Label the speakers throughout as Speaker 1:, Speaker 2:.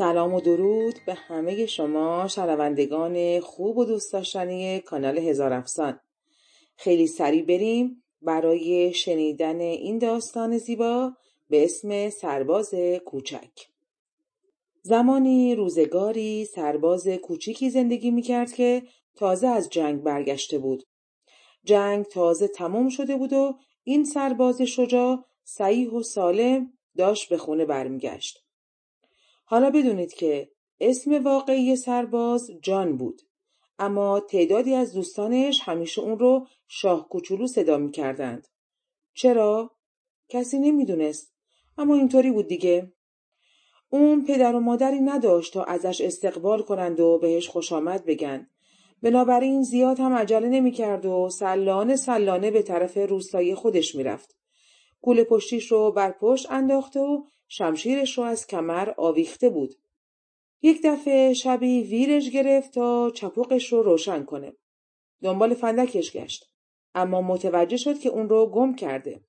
Speaker 1: سلام و درود به همه شما شنوندگان خوب و دوست داشتنی کانال هزار افسان. خیلی سریع بریم برای شنیدن این داستان زیبا به اسم سرباز کوچک. زمانی روزگاری سرباز کوچیکی زندگی می‌کرد که تازه از جنگ برگشته بود. جنگ تازه تمام شده بود و این سرباز شجاع صحیح و سالم داشت به خونه برمیگشت. حالا بدونید که اسم واقعی سرباز جان بود. اما تعدادی از دوستانش همیشه اون رو شاه کوچولو صدا می‌کردند. چرا؟ کسی نمی‌دونست. اما اینطوری بود دیگه. اون پدر و مادری نداشت تا ازش استقبال کنند و بهش خوش آمد بگن. بنابراین زیاد هم عجله نمی‌کرد و سلانه سلانه به طرف روستایی خودش می‌رفت. گول پشتیش رو بر پشت انداخته و شمشیرش رو از کمر آویخته بود. یک دفعه شبی ویرش گرفت تا چپوقش رو روشن کنه. دنبال فندکش گشت. اما متوجه شد که اون رو گم کرده.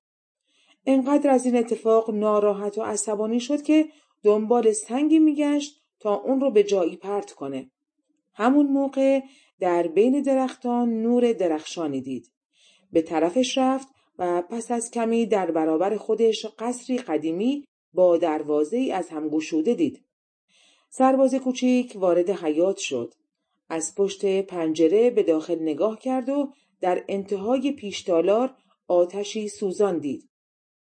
Speaker 1: انقدر از این اتفاق ناراحت و عصبانی شد که دنبال سنگی میگشت تا اون رو به جایی پرت کنه. همون موقع در بین درختان نور درخشانی دید. به طرفش رفت و پس از کمی در برابر خودش قصری قدیمی با دروازه ای از هم گشوده دید. سرباز کوچیک وارد حیات شد. از پشت پنجره به داخل نگاه کرد و در انتهای پیشتالار آتشی سوزان دید.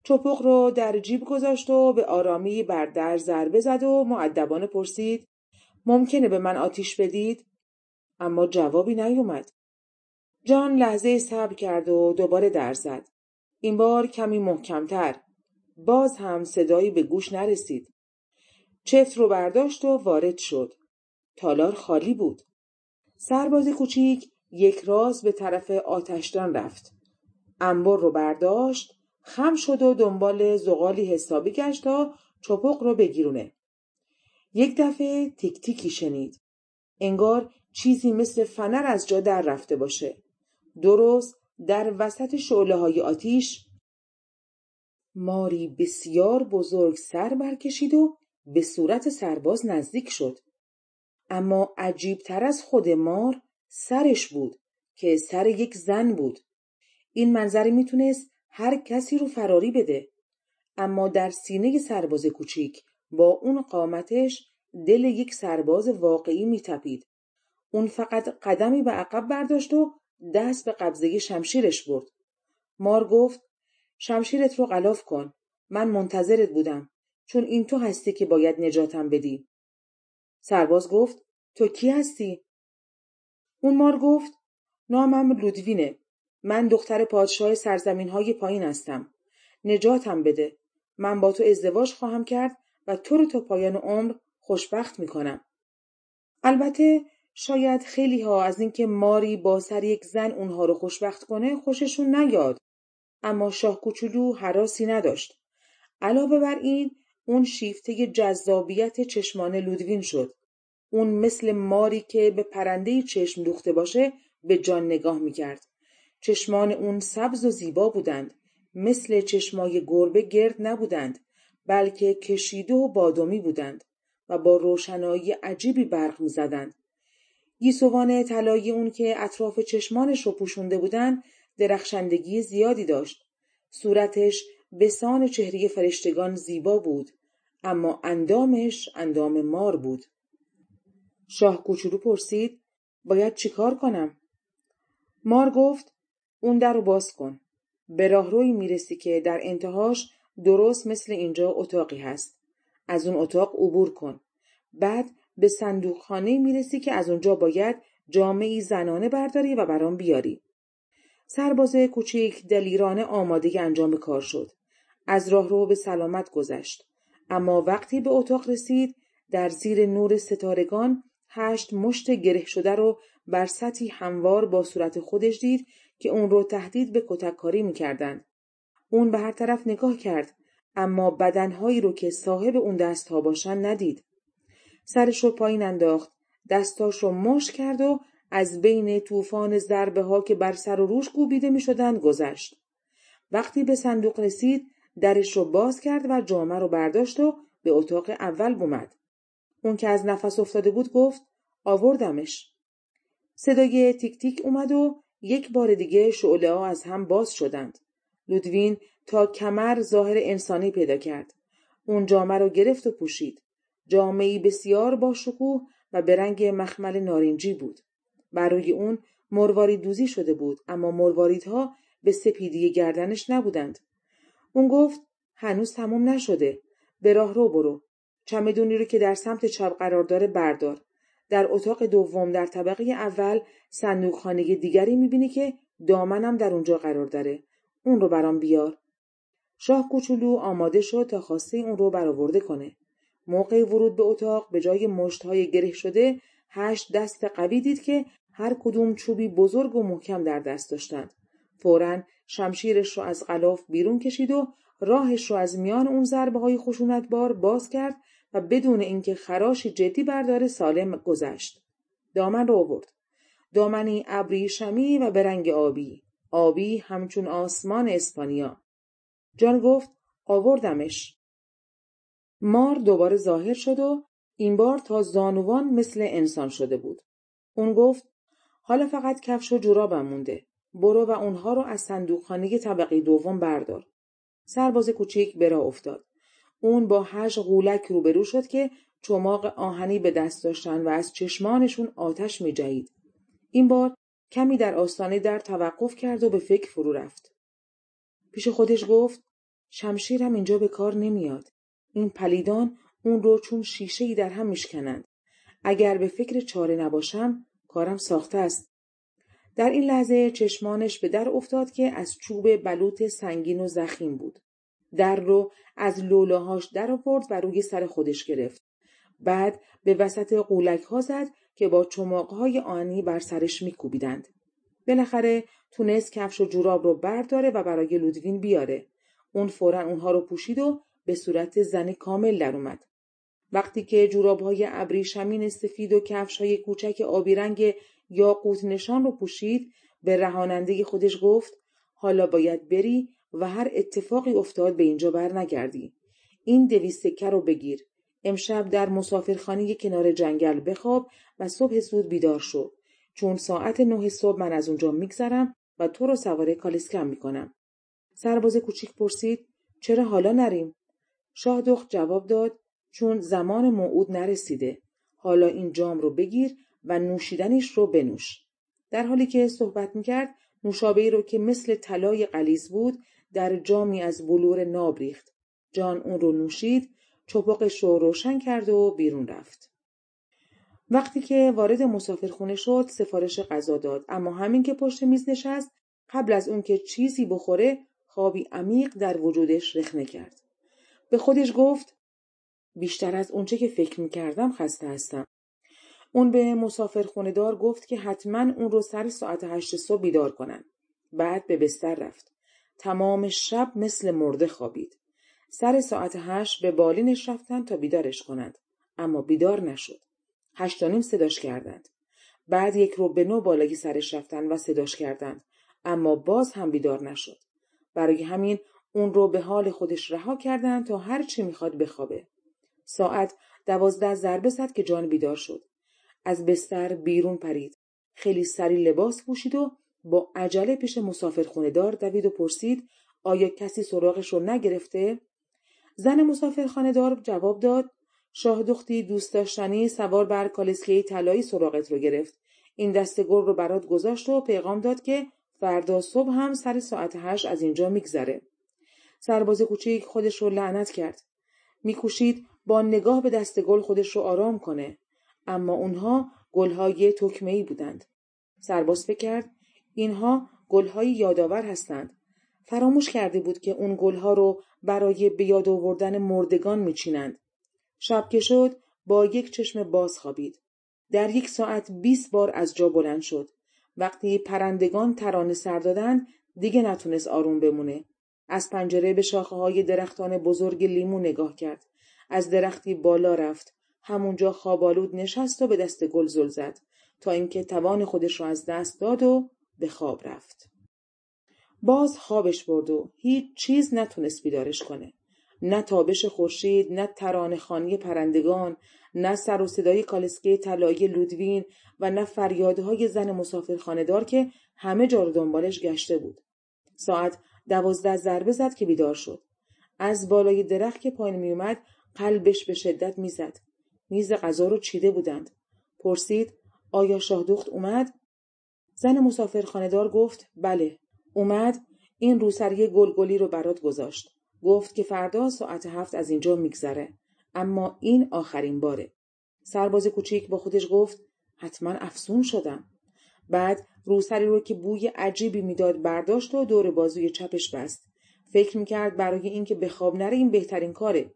Speaker 1: چپق رو در جیب گذاشت و به آرامی بر در ضربه زد و معدبانه پرسید ممکنه به من آتیش بدید؟ اما جوابی نیومد. جان لحظه صبر کرد و دوباره در زد. این بار کمی محکمتر باز هم صدایی به گوش نرسید. چفت رو برداشت و وارد شد. تالار خالی بود. سرباز کوچیک یک راز به طرف آتشدان رفت. انبر رو برداشت، خم شد و دنبال زغالی حسابی گشت تا چپق رو بگیرونه. یک دفعه تیک تیکی شنید. انگار چیزی مثل فنر از جا در رفته باشه. درست در وسط شعله های آتیش ماری بسیار بزرگ سر برکشید و به صورت سرباز نزدیک شد. اما عجیب تر از خود مار سرش بود که سر یک زن بود. این منظره می‌تونست هر کسی رو فراری بده. اما در سینه سرباز کوچیک با اون قامتش دل یک سرباز واقعی میتپید. اون فقط قدمی به عقب برداشت و دست به قبضه شمشیرش برد. مار گفت شمشیرت رو غلاف کن. من منتظرت بودم. چون این تو هستی که باید نجاتم بدی. سرباز گفت تو کی هستی؟ اون مار گفت نامم لودوینه. من دختر پادشاه سرزمین های پایین هستم. نجاتم بده. من با تو ازدواج خواهم کرد و تو رو تا پایان عمر خوشبخت می‌کنم. البته شاید خیلی ها از اینکه ماری با سر یک زن اونها رو خوشبخت کنه خوششون نیاد. اما شاه کوچولو حراسی نداشت. علاوه بر این اون شیفته جذابیت چشمان لودوین شد. اون مثل ماری که به پرنده چشم دوخته باشه به جان نگاه می‌کرد. چشمان اون سبز و زیبا بودند. مثل چشمای گربه گرد نبودند بلکه کشیده و بادمی بودند و با روشنایی عجیبی برق می‌زدند. گیسوان طلایی اون که اطراف چشمانش رو پوشونده بودند درخشندگی زیادی داشت. صورتش به سان چهره فرشتگان زیبا بود اما اندامش اندام مار بود. شاه کوچولو پرسید باید چیکار کنم؟ مار گفت اون در رو باز کن. به راهروی می‌رسی که در انتهاش درست مثل اینجا اتاقی هست. از اون اتاق عبور کن. بعد به صندوقخانه می‌رسی که از اونجا باید جامعی زنانه برداری و برام بیاری. سرباز کوچیک دلیرانه آماده انجام کار شد. از راه رو به سلامت گذشت. اما وقتی به اتاق رسید در زیر نور ستارگان هشت مشت گره شده رو بر سطحی هموار با صورت خودش دید که اون رو تهدید به کتککاری می‌کردند. اون به هر طرف نگاه کرد اما بدنهایی رو که صاحب اون دستها باشن ندید. سرش رو پایین انداخت دستاش رو مش کرد و از بین طوفان ضربه ها که بر سر و روش کوبیده می شدن گذشت. وقتی به صندوق رسید درش رو باز کرد و جامعه رو برداشت و به اتاق اول بومد. اون که از نفس افتاده بود گفت آوردمش. صدای تیک تیک اومد و یک بار دیگه شعله ها از هم باز شدند. لودوین تا کمر ظاهر انسانی پیدا کرد. اون جامعه رو گرفت و پوشید. جامعی بسیار با شکوه و به رنگ مخمل نارنجی بود. بر روی اون مرواری دوزی شده بود اما مرواریدها به سپیدی گردنش نبودند. اون گفت هنوز تموم نشده. به راه رو برو. چمدونی رو که در سمت چپ قرار داره بردار. در اتاق دوم در طبقه اول صندوق خانه دیگری می‌بینی که دامنم در اونجا قرار داره. اون رو برام بیار. شاه کوچولو آماده شد تا خواسته اون رو برآورده کنه. موقع ورود به اتاق به جای مشتهای گره شده هشت دست قوی دید که هر کدوم چوبی بزرگ و محکم در دست داشتند. فورا شمشیرش رو از غلاف بیرون کشید و راهش رو از میان اون ضربه های خشونت بار باز کرد و بدون اینکه خراشی جدی برداره سالم گذشت. دامن رو آورد. دامنی ابریشمی و به رنگ آبی. آبی همچون آسمان اسپانیا. جان گفت آوردمش. مار دوباره ظاهر شد و این بار تا زانوان مثل انسان شده بود. اون گفت حالا فقط کفش و جورابم مونده. برو و اونها رو از صندوقخانه طبقه دوم بردار. سرباز کوچیک به راه افتاد. اون با هشت غولک روبرو شد که چماق آهنی به دست داشتن و از چشمانشون آتش می جهید. این بار کمی در آستانه در توقف کرد و به فکر فرو رفت. پیش خودش گفت شمشیرم اینجا به کار نمیاد. این پلیدان اون رو چون شیشه ای در هم میشکنند. اگر به فکر چاره نباشم کارم ساخته است. در این لحظه چشمانش به در افتاد که از چوب بلوط سنگین و زخیم بود. در رو از لولاهاش در آورد و روی سر خودش گرفت. بعد به وسط قولک ها زد که با چماق های آنی بر سرش میکوبیدند. بالاخره تونست کفش و جوراب رو برداره و برای لودوین بیاره. اون فورا اونها رو پوشید و به صورت زن کامل در اومد. وقتی که جوراب های ابریشمین سفید و کفش های کوچک آبی رنگ یاقوت نشان رو پوشید به رهاننده خودش گفت حالا باید بری و هر اتفاقی افتاد به اینجا بر نگردی. این دویست سکه رو بگیر. امشب در مسافرخانه کنار جنگل بخواب و صبح زود بیدار شو. چون ساعت نه صبح من از اونجا میگذرم و تو رو سواره کالسکم می‌کنم. سرباز کوچیک پرسید چرا حالا نریم؟ شاهدخت جواب داد چون زمان موعود نرسیده. حالا این جام رو بگیر و نوشیدنش رو بنوش. در حالی که صحبت می‌کرد نوشابه رو که مثل طلای قلیز بود در جامی از بلور ناب ریخت. جان اون رو نوشید چپقش رو روشن کرد و بیرون رفت. وقتی که وارد مسافرخونه شد سفارش غذا داد اما همین که پشت میز نشست قبل از اون که چیزی بخوره خوابی عمیق در وجودش رخنه کرد. به خودش گفت بیشتر از اونچه که فکر می‌کردم خسته هستم. اون به مسافر دار گفت که حتما اون رو سر ساعت هشت صبح بیدار کنن. بعد به بستر رفت. تمام شب مثل مرده خوابید. سر ساعت هشت به بالینش رفتن تا بیدارش کنند. اما بیدار نشد. هشت نیم صداش کردند. بعد یک رو به نو بالگی سرش رفتن و صداش کردند. اما باز هم بیدار نشد. برای همین اون رو به حال خودش رها کردند تا هر چی می‌خواد بخوابه. ساعت دوازده ضربه زد که جان بیدار شد. از بستر بیرون پرید. خیلی سری لباس پوشید و با عجله پیش مسافرخونه دار دوید و پرسید آیا کسی سراغش رو نگرفته؟ زن مسافرخانه دار جواب داد شاه دختی دوست داشتنی سوار بر کالسکه طلایی سراغت رو گرفت. این دست رو برات گذاشت و پیغام داد که فردا صبح هم سر ساعت هشت از اینجا میگذره. سرباز کوچیک خودش رو لعنت کرد. میکوشید با نگاه به دست گل خودش رو آرام کنه. اما اونها گلهای تکمه بودند. سرباز فکر کرد اینها گلهایی یادآور هستند. فراموش کرده بود که اون گلها رو برای به یاد آوردن مردگان میچینند. شب که شد با یک چشم باز خوابید. در یک ساعت بیست بار از جا بلند شد. وقتی پرندگان ترانه سر دادند دیگه نتونست آروم بمونه. از پنجره به شاخه های درختان بزرگ لیمو نگاه کرد. از درختی بالا رفت. همونجا خوابالود نشست و به دست گل زل زد تا اینکه توان خودش را از دست داد و به خواب رفت. باز خوابش برد و هیچ چیز نتونست بیدارش کنه. نه تابش خورشید نه ترانه خانی پرندگان نه سر و صدای کالسکه طلایی لودوین و نه فریادهای زن مسافرخانهدار که همه جا رو دنبالش گشته بود. ساعت دوازده ضربه زد که بیدار شد. از بالای درخت که پایین میومد قلبش به شدت می‌زد. میز غذا رو چیده بودند. پرسید آیا شاهدخت اومد؟ زن مسافرخانهدار گفت بله. اومد این روسری گلگلی رو برات گذاشت. گفت که فردا ساعت هفت از اینجا میگذره. اما این آخرین باره. سرباز کوچیک با خودش گفت حتما افسون شدم. بعد روسری رو که بوی عجیبی می‌داد برداشت و دور بازوی چپش بست. فکر می‌کرد برای اینکه به خواب نره این بهترین کاره.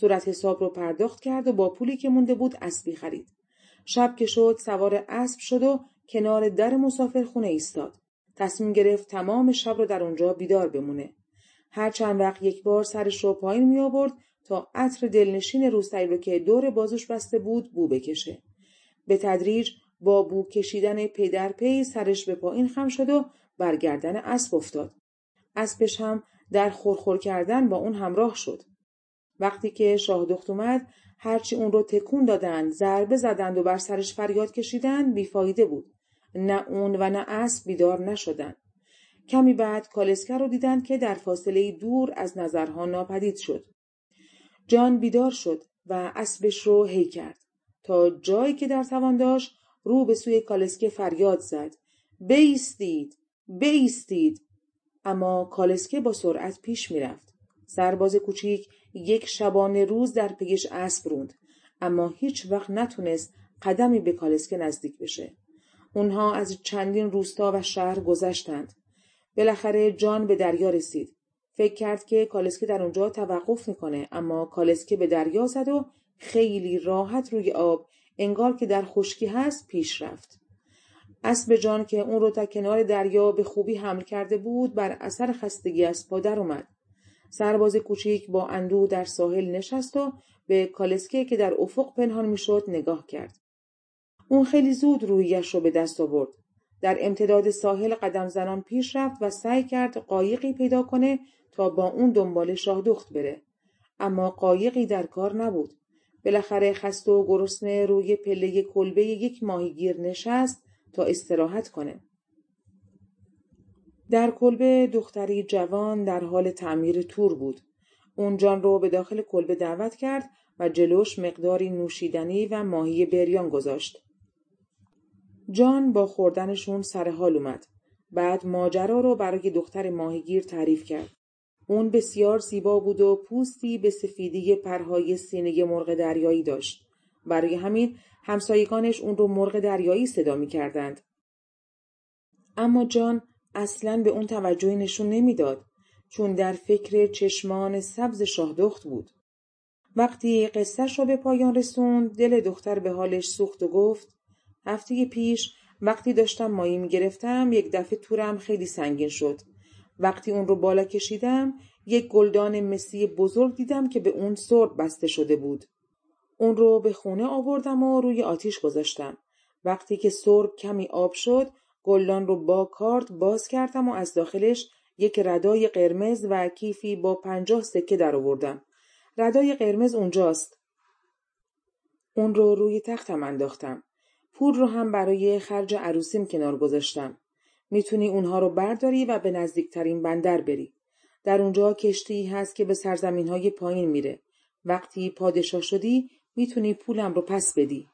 Speaker 1: صورت حساب رو پرداخت کرد و با پولی که مونده بود اسبی خرید. شب که شد سوار اسب شد و کنار در مسافرخونه ایستاد. تصمیم گرفت تمام شب رو در اونجا بیدار بمونه. هر چند وقت یک بار سرش رو پایین می آورد تا عطر دلنشین روسری رو که دور بازوش بسته بود بو بکشه. به تدریج با بو کشیدن پی در پی سرش به پایین خم شد و برگردن اسب افتاد. اسبش هم در خورخور کردن با اون همراه شد. وقتی که شاه دخت اومد هرچی اون رو تکون دادند ضربه زدند و بر سرش فریاد کشیدند بیفایده بود. نه اون و نه اسب بیدار نشدند. کمی بعد کالسکه رو دیدند که در فاصله دور از نظرها ناپدید شد. جان بیدار شد و اسبش رو هی کرد. تا جایی که در توان داشت رو به سوی کالسکه فریاد زد. بیستید بیستید. اما کالسکه با سرعت پیش می‌رفت. سرباز کوچیک یک شبانه روز در پیش اسب روند اما هیچ وقت نتونست قدمی به کالسکه نزدیک بشه. اونها از چندین روستا و شهر گذشتند. بالاخره جان به دریا رسید. فکر کرد که کالسکه در اونجا توقف می‌کنه اما کالسکه به دریا زد و خیلی راحت روی آب انگار که در خشکی هست پیش رفت. اسب جان که اون رو تا کنار دریا به خوبی حمل کرده بود بر اثر خستگی از پا در اومد. سرباز کوچیک با اندوه در ساحل نشست و به کالسکه که در افق پنهان می‌شد نگاه کرد. اون خیلی زود رویش رو به دست آورد. در امتداد ساحل قدم زنان پیش رفت و سعی کرد قایقی پیدا کنه تا با اون دنبال شاهدخت بره. اما قایقی در کار نبود. بالاخره خسته و گرسنه روی پله کلبه یک ماهیگیر نشست تا استراحت کنه. در کلبه دختری جوان در حال تعمیر تور بود. اون جان رو به داخل کلبه دعوت کرد و جلوش مقداری نوشیدنی و ماهی بریان گذاشت. جان با خوردنشون سر حال اومد. بعد ماجرا رو برای دختر ماهیگیر تعریف کرد. اون بسیار زیبا بود و پوستی به سفیدی پرهای سینه مرغ دریایی داشت. برای همین همسایگانش اون رو مرغ دریایی صدا می کردند. اما جان اصلا به اون توجهی نشون نمی‌داد چون در فکر چشمان سبز شاهدخت بود. وقتی قصهش را به پایان رسوند دل دختر به حالش سوخت و گفت هفته پیش وقتی داشتم ماهی می‌گرفتم یک دفعه تورم خیلی سنگین شد. وقتی اون رو بالا کشیدم یک گلدان مسی بزرگ دیدم که به اون سرب بسته شده بود. اون رو به خونه آوردم و روی آتیش گذاشتم. وقتی که سرب کمی آب شد گلدان رو با کارت باز کردم و از داخلش یک ردای قرمز و کیفی با پنجاه سکه در آوردم ردای قرمز اونجاست اون رو روی تختم انداختم پول رو هم برای خرج عروسیم کنار گذاشتم. می‌تونی اونها رو برداری و به نزدیکترین بندر بری. در اونجا کشتی هست که به سرزمین های پایین میره. وقتی پادشاه شدی می‌تونی پولم رو پس بدی.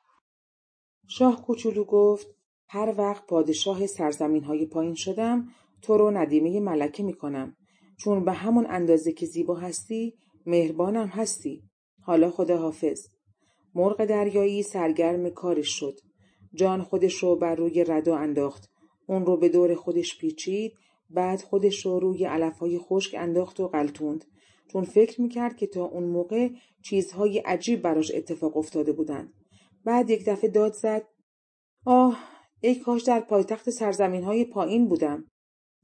Speaker 1: شاه کوچولو گفت هر وقت پادشاه سرزمین های پایین شدم تو رو ندیمه ملکه می‌کنم. چون به همون اندازه که زیبا هستی مهربانم هستی. حالا خدا حافظ. مرغ دریایی سرگرم کارش شد. جان خودش رو بر روی ردو انداخت. اون رو به دور خودش پیچید بعد خودش رو روی علفهای خشک انداخت و قلتوند چون فکر می‌کرد که تا اون موقع چیزهای عجیب براش اتفاق افتاده بودن. بعد یک دفعه داد زد آه ای کاش در پایتخت سرزمین های پایین بودم.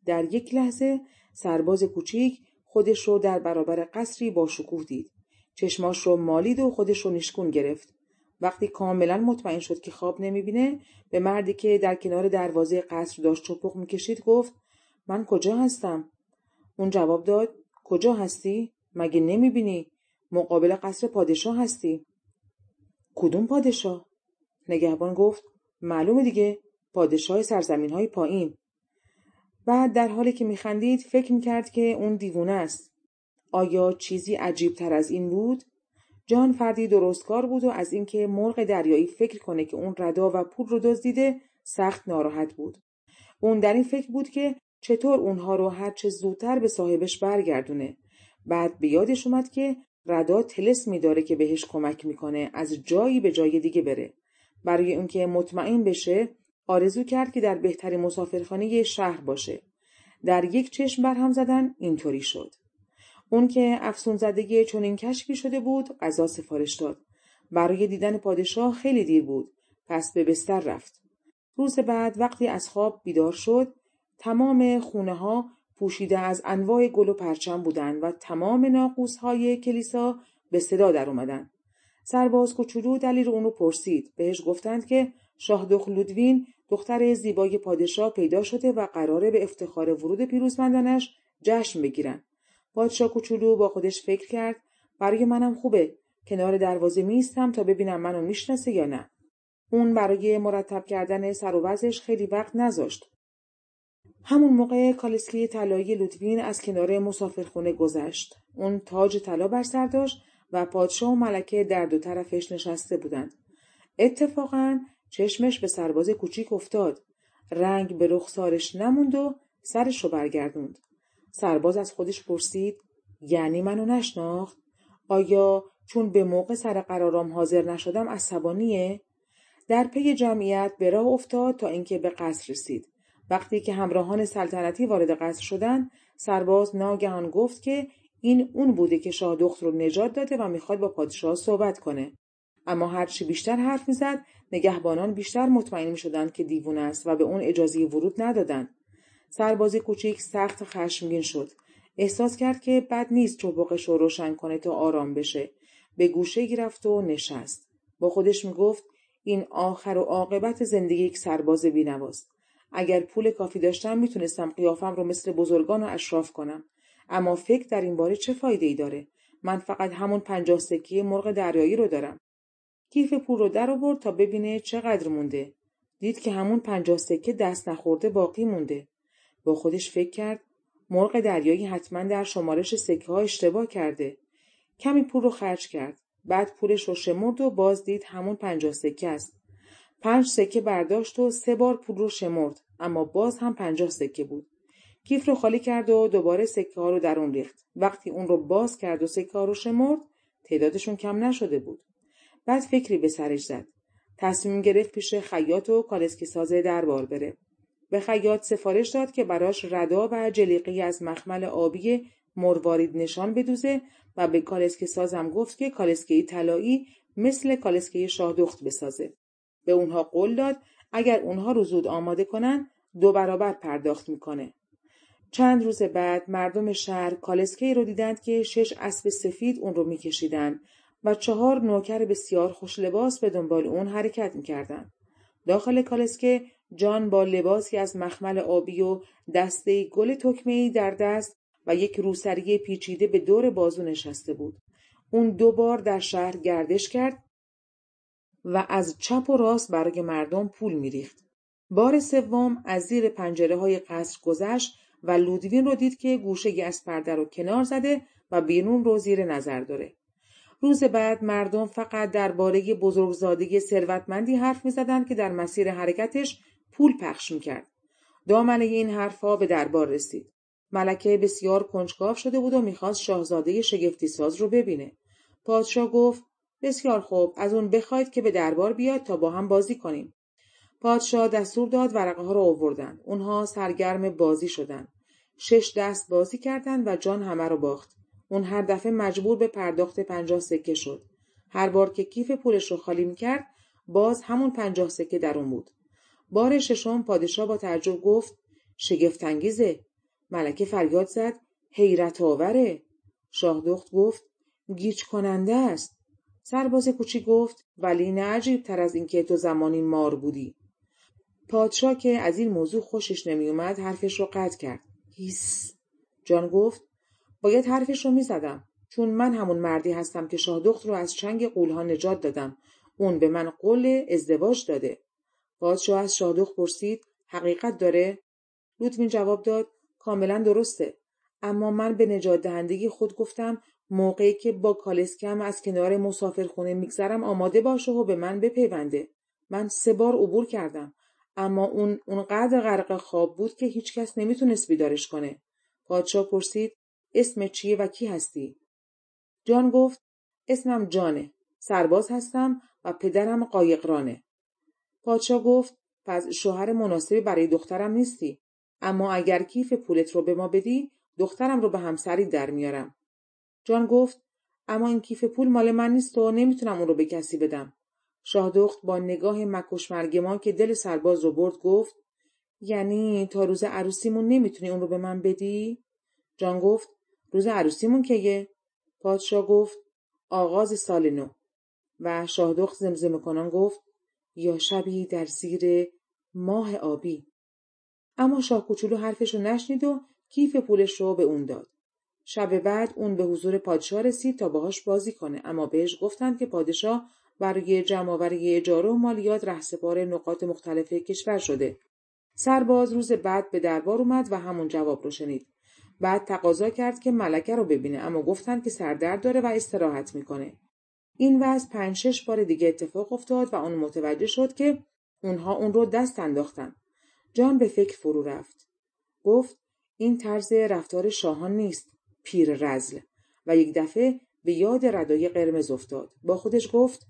Speaker 1: در یک لحظه سرباز کوچیک خودش رو در برابر قصری با شکوه دید. چشماش رو مالید و خودش رو نشکون گرفت. وقتی کاملا مطمئن شد که خواب نمی‌بینه به مردی که در کنار دروازه قصر داشت چپق می‌کشید گفت من کجا هستم؟ اون جواب داد کجا هستی؟ مگه نمی‌بینی؟ مقابل قصر پادشاه هستی. کدوم پادشاه؟ نگهبان گفت معلومه دیگه پادشاه سرزمین های پایین. بعد در حالی که میخندید فکر می‌کرد که اون دیوونه است. آیا چیزی عجیب تر از این بود؟ جان فردی درستکار بود و از اینکه مرغ دریایی فکر کنه که اون ردا و پول رو دزدیده سخت ناراحت بود. اون در این فکر بود که چطور اونها رو هرچه زودتر به صاحبش برگردونه. بعد به یادش اومد که ردا تلس داره که بهش کمک می‌کنه از جایی به جای دیگه بره. برای اینکه مطمئن بشه آرزو کرد که در بهترین مسافرخانه شهر باشه. در یک چشم برهم زدن اینطوری شد. اون که افسون زدگی چنین کشفی شده بود غذا سفارش داد. برای دیدن پادشاه خیلی دیر بود. پس به بستر رفت. روز بعد وقتی از خواب بیدار شد تمام خونه ها پوشیده از انواع گل و پرچم بودند و تمام ناقوس های کلیسا به صدا در اومدن. سرباز کوچولو دلیل اونو پرسید. بهش گفتند که شاه لودوین دختر زیبای پادشاه پیدا شده و قراره به افتخار ورود پیروزمندانش جشن بگیرن. پادشاه کوچولو با خودش فکر کرد برای منم خوبه کنار دروازه میستم تا ببینم منو می‌شناسه یا نه. اون برای مرتب کردن سر و خیلی وقت نذاشت. همون موقع کالسکی طلایی لوتوین از کنار مسافرخونه گذشت. اون تاج طلا بر سر داشت و پادشاه و ملکه در دو طرفش نشسته بودند. اتفاقا چشمش به سرباز کوچیک افتاد. رنگ به رخسارش نموند و سرش رو برگردوند. سرباز از خودش پرسید یعنی منو نشناخت؟ آیا چون به موقع سر قرارام حاضر نشدم عصبانیه؟ در پی جمعیت به راه افتاد تا اینکه به قصر رسید. وقتی که همراهان سلطنتی وارد قصر شدند سرباز ناگهان گفت که این اون بوده که شاه دخت رو نجات داده و می‌خواد با پادشاه صحبت کنه اما هرچی بیشتر حرف می‌زد نگهبانان بیشتر مطمئن می‌شدند که دیوونه است و به اون اجازه ورود ندادند. سرباز کوچیک سخت خشمگین شد. احساس کرد که بد نیست چوبقش رو روشن کنه تا آرام بشه. به گوشه گرفت و نشست. با خودش می‌گفت این آخر و عاقبت زندگی یک سرباز بینواست. اگر پول کافی داشتم می‌تونستم قیافم رو مثل بزرگان و اشراف کنم. اما فکر در این باره چه فایده ای داره؟ من فقط همون پنجاه سکه مرغ دریایی رو دارم. کیف پول رو در آورد تا ببینه چقدر مونده. دید که همون پنجاه سکه دست نخورده باقی مونده. با خودش فکر کرد مرغ دریایی حتما در شمارش سکه ها اشتباه کرده. کمی پول رو خرج کرد. بعد پولش رو شمرد و باز دید همون پنجاه سکه است. پنج سکه برداشت و سه بار پول رو شمرد اما باز هم پنجاه سکه بود. کیف رو خالی کرد و دوباره سکه ها رو در اون ریخت. وقتی اون رو باز کرد و سکه ها رو شمرد تعدادشون کم نشده بود. بعد فکری به سرش زد. تصمیم گرفت پیش خیاط و کالسکی سازه دربار بره. به خیاط سفارش داد که براش ردا و جلیقی از مخمل آبی مروارید نشان بدوزه و به کالسکی سازم گفت که کالسکی طلایی مثل کالسکی شاهدخت بسازه. به اونها قول داد اگر اونها رو زود آماده کنن دو برابر پرداخت می‌کنه. چند روز بعد مردم شهر کالسکی رو دیدند که شش اسب سفید اون رو میکشیدند و چهار نوکر بسیار خوش لباس به دنبال اون حرکت می‌کردند. داخل کالسکه جان با لباسی از مخمل آبی و دسته گل تکمه‌ای در دست و یک روسری پیچیده به دور بازو نشسته بود. اون دو بار در شهر گردش کرد و از چپ و راست برای مردم پول میریخت. بار سوم از زیر پنجره های قصر گذشت و لودوین رو دید که گوشه از پرده رو کنار زده و بیرون رو زیر نظر داره. روز بعد مردم فقط درباره بزرگزادگی ثروتمندی حرف می که در مسیر حرکتش پول پخش می کرد. دامنه این حرفها به دربار رسید. ملکه بسیار کنجکاو شده بود و می‌خواست شاهزاده شگفتی ساز رو ببینه. پادشاه گفت بسیار خوب از اون بخواید که به دربار بیاد تا با هم بازی کنیم پادشاه دستور داد ورقه ها را آوردند. اونها سرگرم بازی شدند. شش دست بازی کردند و جان همه را باخت. اون هر دفعه مجبور به پرداخت پنجاه سکه شد. هر بار که کیف پولش رو خالی می‌کرد باز همون پنجاه سکه در اون بود. بار ششم پادشاه با تعجب گفت شگفتانگیزه. ملکه فریاد زد حیرت آوره. شاهدخت گفت گیج کننده است. سرباز کوچی گفت ولی نه عجیب تر از اینکه تو زمانی مار بودی. پادشاه که از این موضوع خوشش نمیومد حرفش رو قطع کرد. هیس. جان گفت باید حرفش رو می‌زدم چون من همون مردی هستم که شاهدخت رو از چنگ قولها نجات دادم. اون به من قول ازدواج داده. پادشاه از شاهدخت پرسید حقیقت داره؟ لوتوین جواب داد کاملا درسته. اما من به نجات دهندگی خود گفتم موقعی که با کالسکم از کنار مسافرخونه میگذرم آماده باشه و به من بپیونده. من سه بار عبور کردم. اما اون اونقدر غرق خواب بود که هیچکس نمی‌تونست بیدارش کنه. پادشاه پرسید اسم چیه و کی هستی؟ جان گفت اسمم جانه. سرباز هستم و پدرم قایقرانه. پادشاه گفت پس شوهر مناسبی برای دخترم نیستی. اما اگر کیف پولت رو به ما بدی دخترم رو به همسری در میارم. جان گفت اما این کیف پول مال من نیست و نمی‌تونم اون رو به کسی بدم. شاهدخت با نگاه مکش مرگمان که دل سرباز رو برد گفت یعنی تا روز عروسیمون نمی‌تونی اون رو به من بدی؟ جان گفت روز عروسیمون کیه؟ پادشاه گفت آغاز سال نو. و شاهدخت زمزمه کنان گفت یا شبی در زیر ماه آبی. اما شاه کوچولو حرفش نشنید و کیف پولش رو به اون داد. شب بعد اون به حضور پادشاه رسید تا باهاش بازی کنه. اما بهش گفتند که پادشاه برای جمعآوری اجاره و مالیات رهسپار نقاط مختلف کشور شده. سرباز روز بعد به دربار اومد و همون جواب رو شنید. بعد تقاضا کرد که ملکه رو ببینه اما گفتند که سردرد داره و استراحت می‌کنه. این وضع پنج شش بار دیگه اتفاق افتاد و اون متوجه شد که اونها اون رو دست انداختن. جان به فکر فرو رفت. گفت این طرز رفتار شاهان نیست پیر رزل. و یک دفعه به یاد ردای قرمز افتاد. با خودش گفت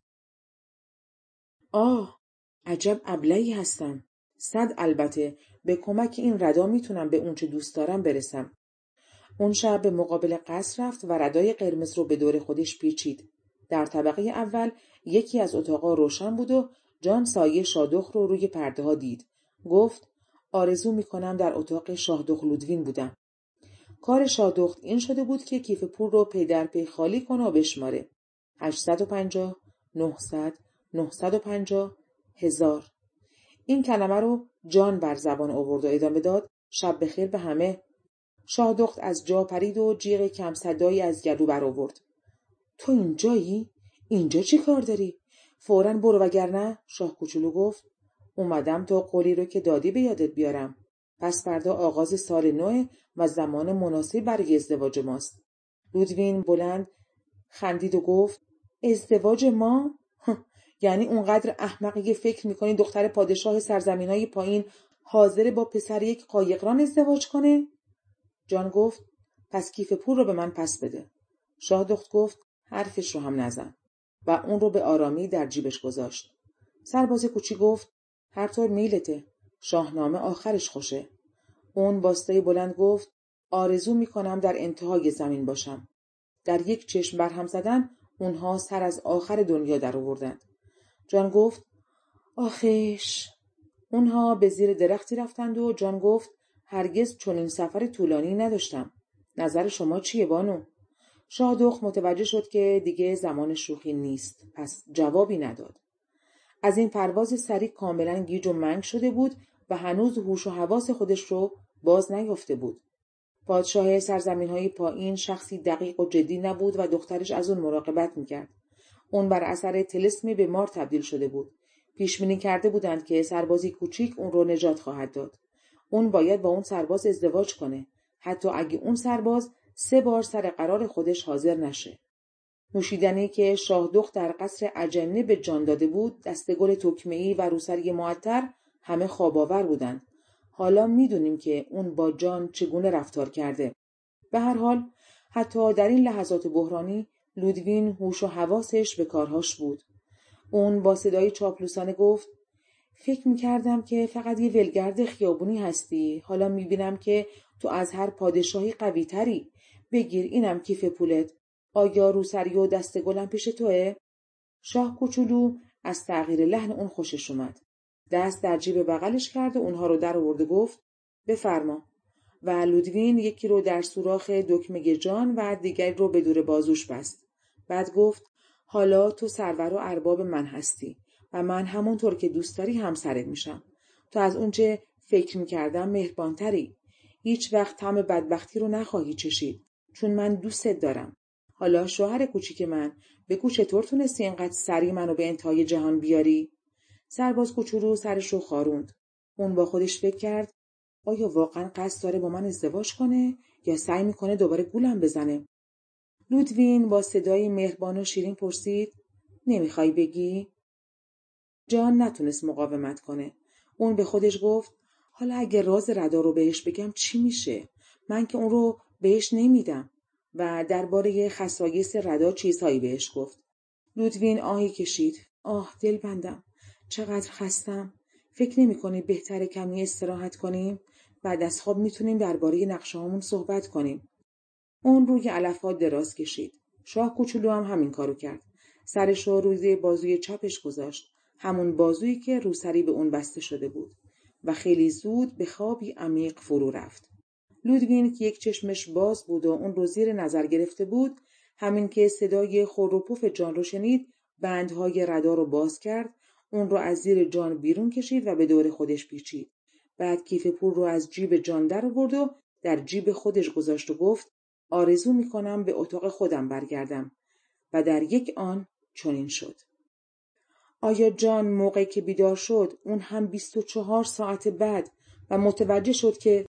Speaker 1: آه عجب ابلهی هستم. صد البته به کمک این ردا می‌تونم به اونچه دوست دارم برسم. اون شب به مقابل قصر رفت و ردای قرمز رو به دور خودش پیچید. در طبقه اول یکی از اتاقا روشن بود و جان سایه شادخ رو روی پرده ها دید. گفت آرزو می‌کنم در اتاق شاهدخ لودوین بودم. کار شادخت این شده بود که کیف پول رو پی در پی خالی کنه و بشماره. 850 900 950 هزار. این کلمه رو جان بر زبان آورد و ادامه داد شب بخیر به همه. شاهدخت از جا پرید و جیغ کم صدایی از گلو برآورد تو اینجایی؟ اینجا چی کار داری؟ فورا برو وگرنه شاه کوچولو گفت. اومدم تا قولی رو که دادی به یادت بیارم. پس فردا آغاز سال نو و زمان مناسب برای ازدواج ماست. لودوین بلند خندید و گفت ازدواج ما؟ یعنی اونقدر احمقی فکر می‌کنی دختر پادشاه سرزمین های پایین حاضر با پسر یک قایقران ازدواج کنه؟ جان گفت پس کیف پول رو به من پس بده. شاه دخت گفت حرفش رو هم نزن و اون رو به آرامی در جیبش گذاشت. سرباز کوچی گفت هر طور میلته. شاهنامه آخرش خوشه. اون باستای بلند گفت آرزو می‌کنم در انتهای زمین باشم. در یک چشم برهم زدن اونها سر از آخر دنیا در آوردند. جان گفت آخیش اونها به زیر درختی رفتند و جان گفت هرگز چنین سفر طولانی نداشتم. نظر شما چیه بانو؟ شادخ متوجه شد که دیگه زمان شوخی نیست پس جوابی نداد. از این پرواز سریع کاملا گیج و منگ شده بود و هنوز هوش و حواس خودش رو باز نیافته بود. پادشاه سرزمین های پایین شخصی دقیق و جدی نبود و دخترش از اون مراقبت می‌کرد. اون بر اثر تلسمی به مار تبدیل شده بود. پیشبینی کرده بودند که سربازی کوچیک اون رو نجات خواهد داد. اون باید با اون سرباز ازدواج کنه. حتی اگه اون سرباز سه بار سر قرار خودش حاضر نشه. نوشیدنی که شاهدخت در قصر اجنه به جان داده بود دستگل تکمهای و روسری معطر همه خوابآور بودند حالا می‌دونیم که اون با جان چگونه رفتار کرده. به هر حال حتی در این لحظات بحرانی لودوین هوش و حواسش به کارهاش بود. اون با صدای چاپلوسانه گفت فکر می‌کردم که فقط یه ولگرد خیابونی هستی. حالا می‌بینم که تو از هر پادشاهی قوی تری. بگیر اینم کیف پولت. آیا روسری و دست گلم پیش توه؟ شاه کوچولو از تغییر لحن اون خوشش اومد. دست در جیب بغلش کرد و اونها رو در آورد و گفت بفرما. و لودوین یکی رو در سوراخ دکمه جان و دیگری رو به دور بازوش بست. بعد گفت حالا تو سرور و ارباب من هستی. و من همونطور که دوست داری همسرت میشم. تو از اونچه فکر می‌کردم مهربانتری. هیچ وقت تم بدبختی رو نخواهی چشید چون من دوستت دارم. حالا شوهر کوچیک من بگو چطور تونستی اینقدر سری منو به انتهای جهان بیاری؟ سرباز کوچولو سرش رو خاروند. اون با خودش فکر کرد آیا واقعا قصد داره با من ازدواج کنه یا سعی می‌کنه دوباره گولم بزنه؟ لودوین با صدای مهربان و شیرین پرسید نمی‌خوای بگی؟ جان نتونست مقاومت کنه. اون به خودش گفت حالا اگه راز ردا رو بهش بگم چی میشه؟ من که اون رو بهش نمیدم. و درباره خصایص ردا چیزهایی بهش گفت. لودوین آهی کشید. آه دل بندم. چقدر خستم. فکر نمی کنی بهتر کمی استراحت کنیم؟ بعد از خواب می‌تونیم درباره نقشه هامون صحبت کنیم. اون روی علفها دراز کشید. شاه کوچولو هم همین کارو کرد. سرش رو روی بازوی چپش گذاشت. همون بازویی که روسری به اون بسته شده بود و خیلی زود به خوابی عمیق فرو رفت. لودوین که یک چشمش باز بود و اون رو زیر نظر گرفته بود همین که صدای خور و پف جان رو شنید بندهای ردا رو باز کرد اون رو از زیر جان بیرون کشید و به دور خودش پیچید. بعد کیف پول رو از جیب جان در آورد و در جیب خودش گذاشت و گفت آرزو می‌کنم به اتاق خودم برگردم. و در یک آن چنین شد. آیا جان موقعی که بیدار شد اون هم بیست و چهار ساعت بعد و متوجه شد که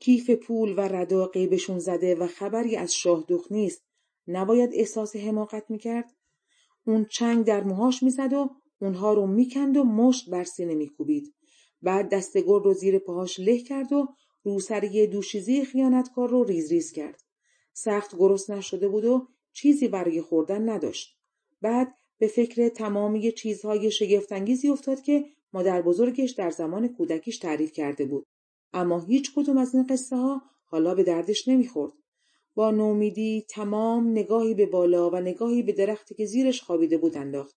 Speaker 1: کیف پول و ردا قیبشون زده و خبری از شاه دخ نیست نباید احساس حماقت می‌کرد؟ اون چنگ در موهاش می‌زد و اونها رو می‌کند و مشت بر سینه میکوبید. بعد دست گل رو زیر پاهاش له کرد و روسری دوشیزی خیانتکار رو ریز ریز کرد. سخت گرست نشده بود و چیزی برای خوردن نداشت. بعد به فکر تمامی چیزهای شگفتانگیزی افتاد که مادر بزرگش در زمان کودکیش تعریف کرده بود اما هیچ کدوم از این قصه ها حالا به دردش نمی‌خورد. با نومیدی تمام نگاهی به بالا و نگاهی به درختی که زیرش خوابیده بود انداخت.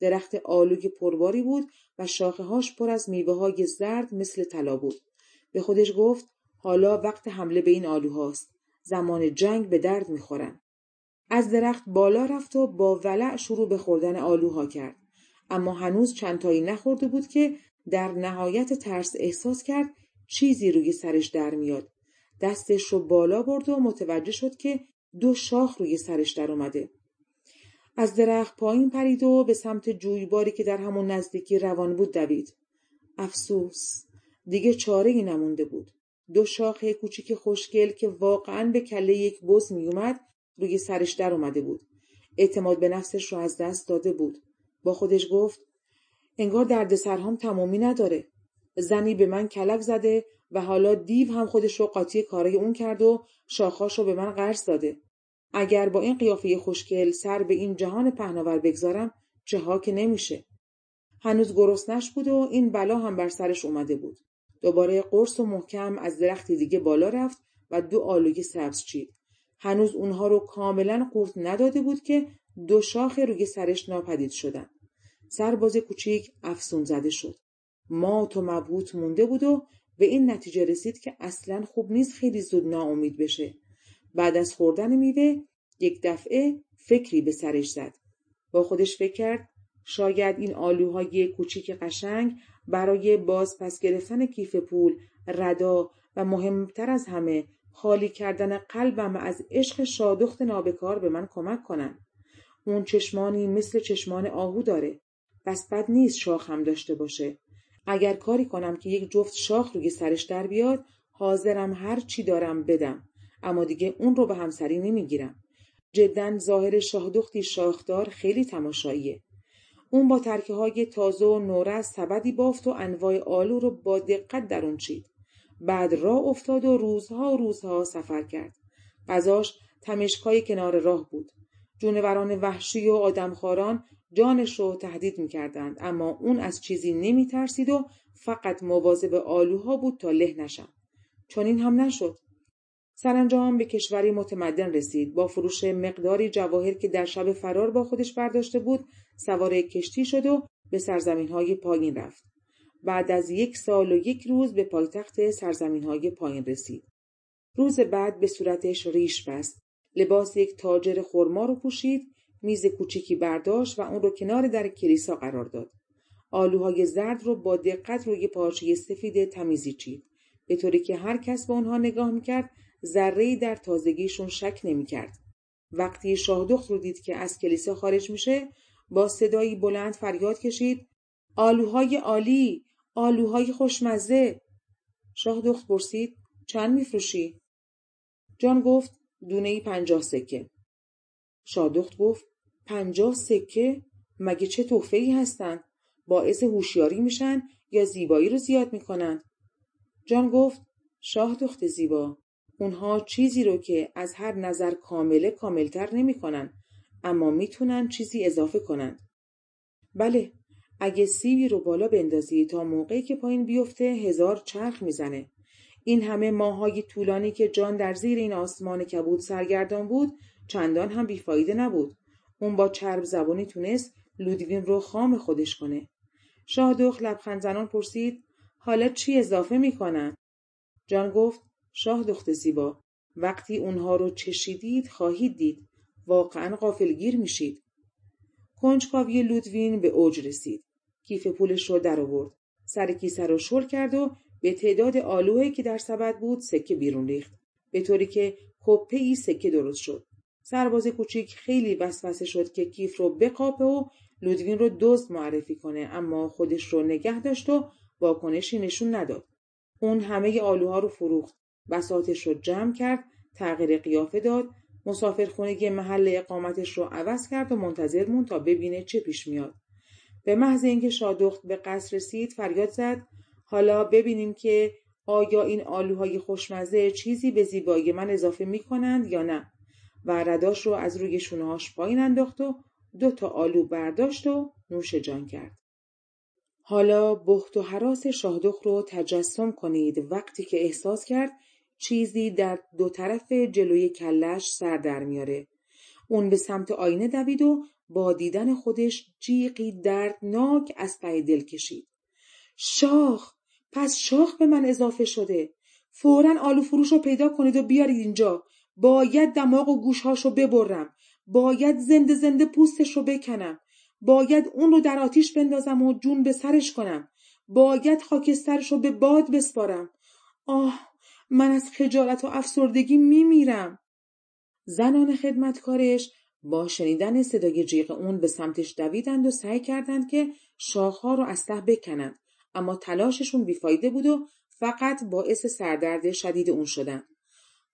Speaker 1: درخت آلوی پرباری بود و شاخه هاش پر از میوه های زرد مثل طلا بود. به خودش گفت حالا وقت حمله به این آلوهاست. زمان جنگ به درد می‌خورن. از درخت بالا رفت و با ولع شروع به خوردن آلوها کرد. اما هنوز چندتایی نخورده بود که در نهایت ترس احساس کرد چیزی روی سرش در میاد. دستش رو بالا برد و متوجه شد که دو شاخ روی سرش در اومده. از درخت پایین پرید و به سمت جویباری که در همون نزدیکی روان بود دوید. افسوس دیگه چاره ای نمونده بود. دو شاخ کوچیک خوشگل که واقعا به کله یک بز میومد روی سرش در اومده بود. اعتماد به نفسش رو از دست داده بود. با خودش گفت انگار درد سرهام تمامی نداره. زنی به من کلک زده و حالا دیو هم خودش رو قاطی کارای اون کرد و شاخاش رو به من قرض داده. اگر با این قیافه خوشگل سر به این جهان پهناور بگذارم چه ها که نمیشه. هنوز گرسنش بود و این بلا هم بر سرش اومده بود. دوباره قرص و محکم از درختی دیگه بالا رفت و دو آلوی سبز چید. هنوز اونها رو کاملا قورت نداده بود که دو شاخ روی سرش ناپدید شدن. سرباز کوچیک افسون زده شد. مات و مبهوت مونده بود و به این نتیجه رسید که اصلا خوب نیست خیلی زود ناامید بشه. بعد از خوردن میوه یک دفعه فکری به سرش زد. با خودش فکر کرد شاید این آلوهای کوچیک قشنگ برای باز پس گرفتن کیف پول، ردا و مهمتر از همه خالی کردن قلبم از عشق شادخت نابکار به من کمک کنن. اون چشمانی مثل چشمان آهو داره. پس بد نیست هم داشته باشه. اگر کاری کنم که یک جفت شاخ روی سرش در بیاد حاضرم هر چی دارم بدم اما دیگه اون رو به همسری نمی‌گیرم جدا ظاهر شاهدختی شاخدار خیلی تماشاییه اون با ترکه های تازه و نورز سبدی بافت و انواع آلو رو با دقت درون چید بعد راه افتاد و روزها و روزها سفر کرد. غذاش تمشکای کنار راه بود. جونوران وحشی و آدمخواران جانش رو تهدید می‌کردند اما اون از چیزی نمیترسید و فقط مواظب آلوها بود تا له نشن. چون این هم نشد. سرانجام به کشوری متمدن رسید. با فروش مقداری جواهر که در شب فرار با خودش برداشته بود سوار کشتی شد و به سرزمین های پایین رفت. بعد از یک سال و یک روز به پایتخت سرزمین های پایین رسید. روز بعد به صورتش ریش بست. لباس یک تاجر خرما رو پوشید میز کوچیکی برداشت و اون رو کنار در کلیسا قرار داد. آلوهای زرد رو با دقت روی پارچه سفید تمیزی چید. به طوری که هر کس به اونها نگاه می‌کرد ذره در تازگیشون شک نمی‌کرد. وقتی شاهدخت رو دید که از کلیسا خارج میشه با صدایی بلند فریاد کشید آلوهای عالی! آلوهای خوشمزه. شاهدخت پرسید چند میفروشی؟ جان گفت دونه ای پنجاه سکه. شادخت گفت پنجاه سکه؟ مگه چه تحفه ای هستند باعث هوشیاری میشن یا زیبایی رو زیاد می‌کنن؟ جان گفت شاه دخت زیبا. اونها چیزی رو که از هر نظر کامله کاملتر نمی‌کنن اما می‌تونن چیزی اضافه کنند بله اگه سیبی رو بالا بندازی تا موقعی که پایین بیفته هزار چرخ می‌زنه. این همه ماهای طولانی که جان در زیر این آسمان کبود سرگردان بود چندان هم بیفایده نبود. اون با چرب زبانی تونست لودوین رو خام خودش کنه. شاه لبخند زنان پرسید حالا چی اضافه می‌کنن؟ جان گفت شاه دخت زیبا وقتی اونها رو چشیدید خواهید دید. واقعا غافلگیر میشید. کنجکاوی لودوین به اوج رسید. کیف پولش رو در آورد. سر کیسه رو شل کرد و به تعداد آلوهی که در سبد بود سکه بیرون ریخت. به طوری که کپه ای سکه درست شد. سرباز کوچیک خیلی وسوسه شد که کیف رو بقاپه و لودوین رو دزد معرفی کنه اما خودش رو نگه داشت و واکنشی نشون نداد. اون همه آلوها رو فروخت. بساتش رو جمع کرد تغییر قیافه داد مسافرخونه محل اقامتش رو عوض کرد و منتظر مون تا ببینه چه پیش میاد. به محض اینکه شادخت به قصر رسید فریاد زد حالا ببینیم که آیا این آلوهای خوشمزه چیزی به زیبایی من اضافه می‌کنند یا نه و رداش رو از روی شونهاش پایین انداخت و دو تا آلو برداشت و نوش جان کرد. حالا بخت و حراس شاهدخ رو تجسم کنید وقتی که احساس کرد چیزی در دو طرف جلوی کلش سر در میاره. اون به سمت آینه دوید و با دیدن خودش جیقی دردناک از پای دل کشید. شاخ پس شاخ به من اضافه شده. فورا آلو فروش رو پیدا کنید و بیارید اینجا. باید دماغ و گوشهاش رو ببرم. باید زنده زنده پوستش رو بکنم. باید اون رو در آتیش بندازم و جون به سرش کنم. باید خاکسترش رو به باد بسپارم. آه من از خجالت و افسردگی میمیرم. زنان خدمتکارش با شنیدن صدای جیغ اون به سمتش دویدند و سعی کردند که شاخها رو از ته بکنند اما تلاششون بیفایده بود و فقط باعث سردرد شدید اون شدند.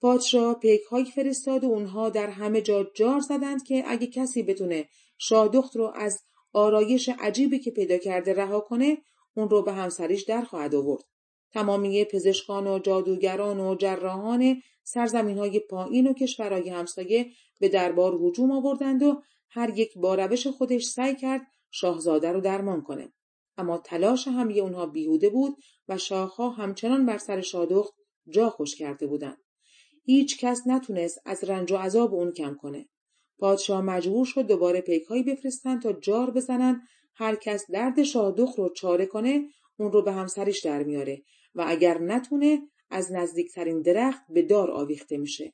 Speaker 1: پادشاه پیک فرستاد و اونها در همه جا جار زدند که اگه کسی بتونه شادخت رو از آرایش عجیبی که پیدا کرده رها کنه اون رو به همسریش در خواهد آورد. تمامی پزشکان و جادوگران و جراحان سرزمین های پایین و کشورهای همسایه به دربار هجوم آوردند و هر یک با روش خودش سعی کرد شاهزاده رو درمان کنه. اما تلاش همه اونها بیهوده بود و شاهها همچنان بر سر شادخت جا خوش کرده بودند. هیچ کس نتونست از رنج و عذاب اون کم کنه. پادشاه مجبور شد دوباره پیکهایی بفرستن تا جار بزنن هر کس درد شادخ رو چاره کنه اون رو به همسرش در میاره و اگر نتونه از نزدیکترین درخت به دار آویخته میشه.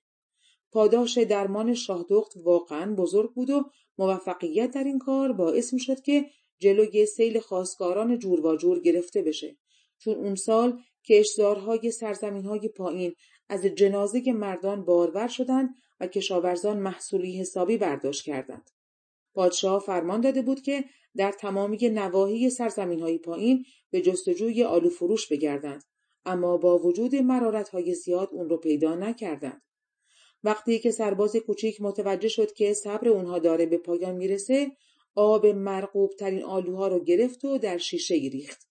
Speaker 1: پاداش درمان شاهدخت واقعا بزرگ بود و موفقیت در این کار باعث می شد که جلوی سیل خواستگاران جور و جور گرفته بشه چون اون سال کشدارهای سرزمین های پایین از جنازه مردان بارور شدند و کشاورزان محصولی حسابی برداشت کردند. پادشاه فرمان داده بود که در تمامی نواحی سرزمین های پایین به جستجوی آلو فروش بگردند اما با وجود مرارت های زیاد اون رو پیدا نکردند. وقتی که سرباز کوچیک متوجه شد که صبر اونها داره به پایان می‌رسه آب مرقوب ترین آلوها رو گرفت و در شیشه ریخت.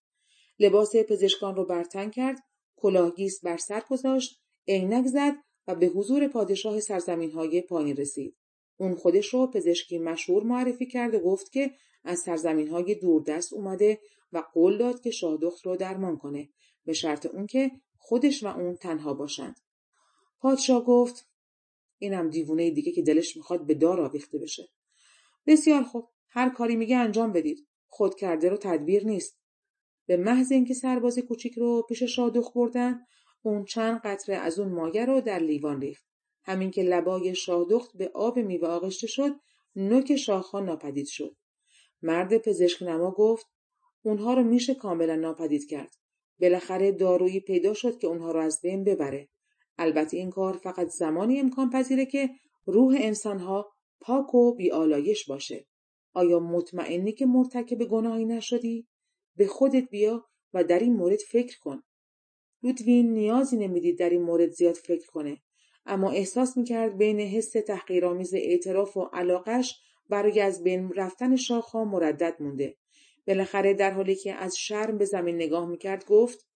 Speaker 1: لباس پزشکان رو برتن کرد، کلاهگیس بر سر گذاشت عینک زد و به حضور پادشاه سرزمین های پایین رسید. اون خودش رو پزشکی مشهور معرفی کرد و گفت که از سرزمین های دوردست اومده و قول داد که شاهدخت رو درمان کنه به شرط اون که خودش و اون تنها باشند. پادشاه گفت اینم دیوونه دیگه که دلش می‌خواد به دار آویخته بشه. بسیار خوب هر کاری میگه انجام بدید. خود کرده رو تدبیر نیست. به محض اینکه سرباز کوچیک رو پیش شادخ بردن اون چند قطره از اون مایه رو در لیوان ریخت. همین که لبای شاهدخت به آب میوه آغشته شد نوک شاخها ناپدید شد. مرد پزشک نما گفت اونها رو میشه کاملا ناپدید کرد. بالاخره دارویی پیدا شد که اونها رو از بین ببره. البته این کار فقط زمانی امکان پذیره که روح انسانها پاک و بیالایش باشه. آیا مطمئنی که مرتکب گناهی نشدی؟ به خودت بیا و در این مورد فکر کن. لودوین نیازی نمی‌دید در این مورد زیاد فکر کنه. اما احساس می‌کرد بین حس تحقیرآمیز اعتراف و علاقش برای از بین رفتن شاخها مردد مونده. بالاخره در حالی که از شرم به زمین نگاه می‌کرد گفت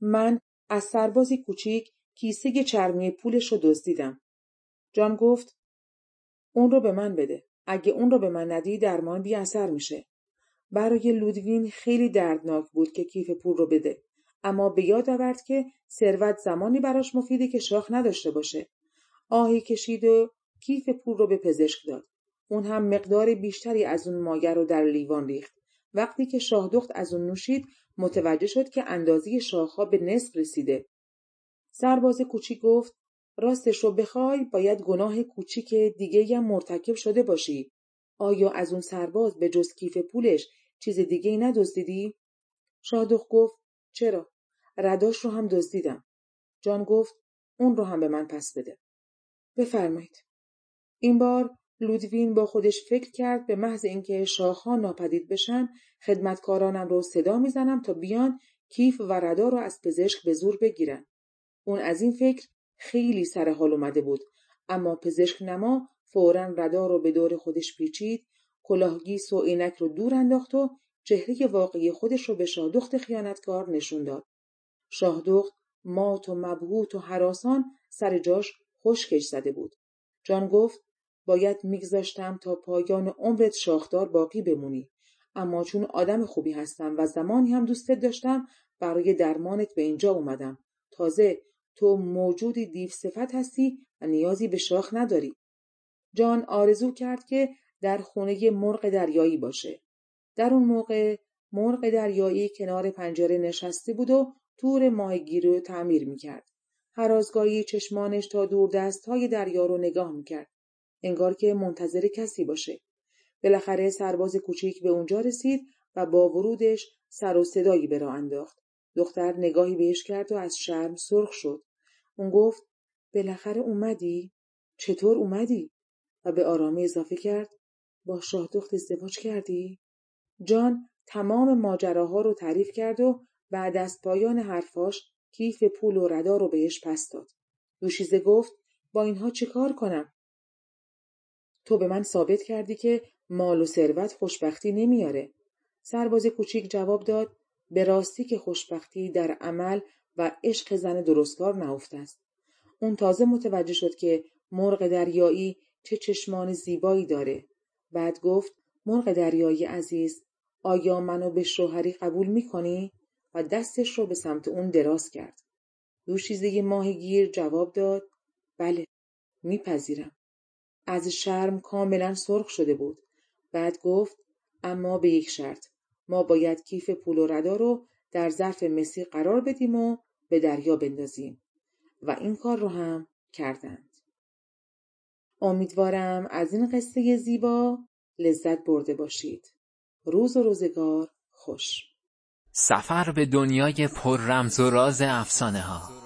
Speaker 1: من از سربازی کوچیک کیسه چرمی پولش رو دزدیدم. جان گفت اون رو به من بده. اگه اون رو به من ندی درمان بی اثر میشه. برای لودوین خیلی دردناک بود که کیف پول رو بده. اما به یاد آورد که ثروت زمانی براش مفیده که شاخ نداشته باشه. آهی کشید و کیف پول رو به پزشک داد. اون هم مقدار بیشتری از اون ماگر رو در لیوان ریخت. وقتی که شاهدخت از اون نوشید متوجه شد که اندازی شاخها به نصف رسیده. سرباز کوچیک گفت راستش رو بخوای باید گناه کوچیک دیگه هم مرتکب شده باشی. آیا از اون سرباز به جز کیف پولش چیز دیگه ندزدیدی؟ شادخ گفت چرا؟ رداش رو هم دزدیدم. جان گفت اون رو هم به من پس بده. بفرمایید. این بار لودوین با خودش فکر کرد به محض اینکه شاخها ناپدید بشن خدمتکارانم رو صدا می‌زنم تا بیان کیف و ردا رو از پزشک به زور بگیرن. اون از این فکر خیلی سر حال اومده بود. اما پزشک نما فورا ردا رو به دور خودش پیچید کلاهگیس و عینک رو دور انداخت و چهره واقعی خودش رو به شاهدخت خیانتکار نشون داد. شاهدخت مات و مبهوت و حراسان سر جاش خشکش زده بود. جان گفت باید میگذاشتم تا پایان عمرت شاخدار باقی بمونی اما چون آدم خوبی هستم و زمانی هم دوستت داشتم برای درمانت به اینجا اومدم تازه تو موجودی دیو صفت هستی و نیازی به شاخ نداری. جان آرزو کرد که در خونه مرغ دریایی باشه. در اون موقع مرغ دریایی کنار پنجره نشسته بود و تور ماهیگیری رو تعمیر می‌کرد. هرازگاهی چشمانش تا دور دست های دریا رو نگاه می‌کرد. انگار که منتظر کسی باشه. بالاخره سرباز کوچیک به اونجا رسید و با ورودش سر و صدایی به راه انداخت. دختر نگاهی بهش کرد و از شرم سرخ شد. اون گفت بالاخره اومدی؟ چطور اومدی؟ و به آرامی اضافه کرد با شاهدخت ازدواج کردی؟ جان تمام ماجراها رو تعریف کرد و بعد از پایان حرفاش کیف پول و ردا رو بهش پس داد. دوشیزه گفت با اینها چیکار کنم؟ تو به من ثابت کردی که مال و ثروت خوشبختی نمیاره. سرباز کوچیک جواب داد به راستی که خوشبختی در عمل و عشق زن درستکار نهفته است. اون تازه متوجه شد که مرغ دریایی چه چشمان زیبایی داره. بعد گفت مرغ دریایی عزیز آیا منو به شوهری قبول می‌کنی؟ و دستش رو به سمت اون دراز کرد. دوشیزه ماهیگیر جواب داد بله میپذیرم. از شرم کاملا سرخ شده بود. بعد گفت اما به یک شرط ما باید کیف پول و ردا رو در ظرف مسی قرار بدیم و به دریا بندازیم و این کار رو هم کردند. امیدوارم از این قصه زیبا لذت برده باشید. روز و روزگار خوش.
Speaker 2: سفر به دنیای پر رمز و راز افسانه ها